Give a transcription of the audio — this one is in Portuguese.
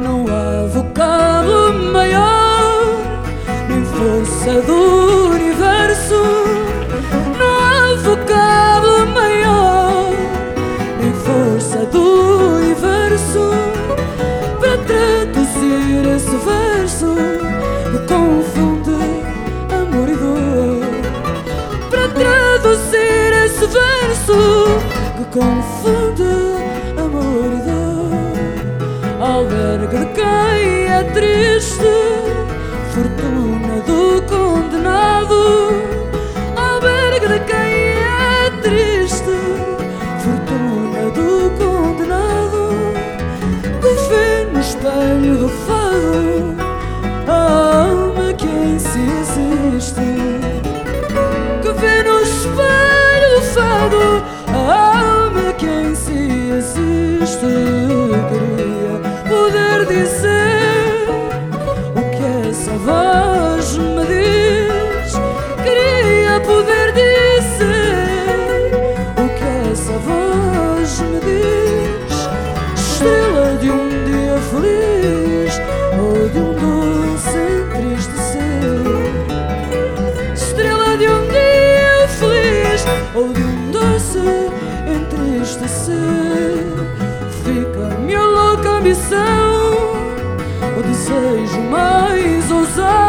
Não há vocábulo maior, nem força do verso que confunde amor e dor. Albergue de quem é triste, fortuna Queria poder dizer o que essa voz me diz. Queria poder dizer o que essa voz me diz. Estrela de um dia feliz ou de um doce entristecer. Estrela de um dia feliz ou de um doce entristecer. Fica minha louca ambição, o desejo mais ousado.